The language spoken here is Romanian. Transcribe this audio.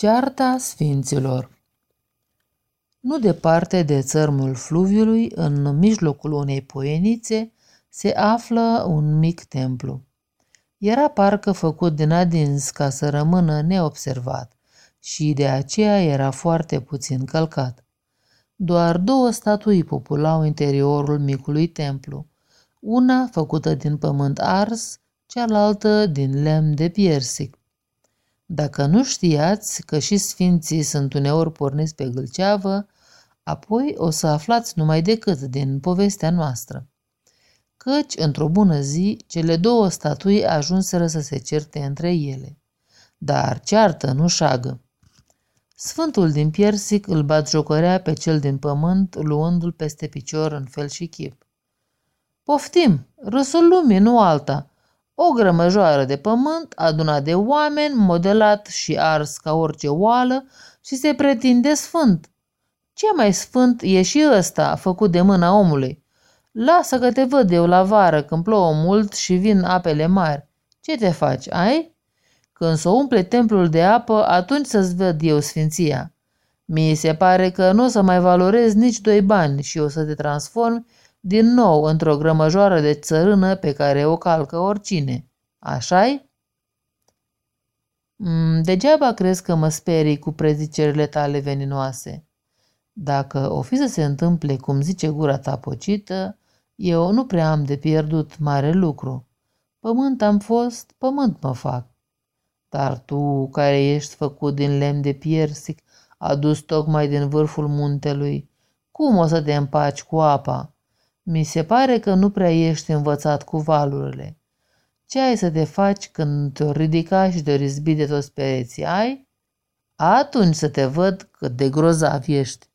Cearta Sfinților Nu departe de țărmul fluviului, în mijlocul unei poienițe, se află un mic templu. Era parcă făcut din adins ca să rămână neobservat și de aceea era foarte puțin călcat. Doar două statui populau interiorul micului templu, una făcută din pământ ars, cealaltă din lemn de piersic. Dacă nu știați că și sfinții sunt uneori porniți pe gâlceavă, apoi o să aflați numai decât din povestea noastră. Căci, într-o bună zi, cele două statui ajunseră să se certe între ele. Dar ceartă nu șagă. Sfântul din piersic îl batjocărea pe cel din pământ, luându-l peste picior în fel și chip. Poftim, râsul lumii, nu alta, o grămăjoară de pământ adunat de oameni, modelat și ars ca orice oală și se pretinde sfânt. Ce mai sfânt e și ăsta, făcut de mâna omului. Lasă că te văd eu la vară când plouă mult și vin apele mari. Ce te faci, ai? Când s-o umple templul de apă, atunci să-ți văd eu sfinția. Mi se pare că nu o să mai valorezi nici doi bani și o să te transformi din nou într-o grămăjoară de țărână pe care o calcă oricine. Așa-i? Mm, degeaba crezi că mă sperii cu prezicerile tale veninoase. Dacă o fi să se întâmple cum zice gura ta pocită, eu nu prea am de pierdut mare lucru. Pământ am fost, pământ mă fac. Dar tu, care ești făcut din lemn de piersic, adus tocmai din vârful muntelui, cum o să te împaci cu apa? Mi se pare că nu prea ești învățat cu valurile. Ce ai să te faci când te-o ridica și te-o rizbi de toți pereții? Ai? Atunci să te văd cât de grozav ești.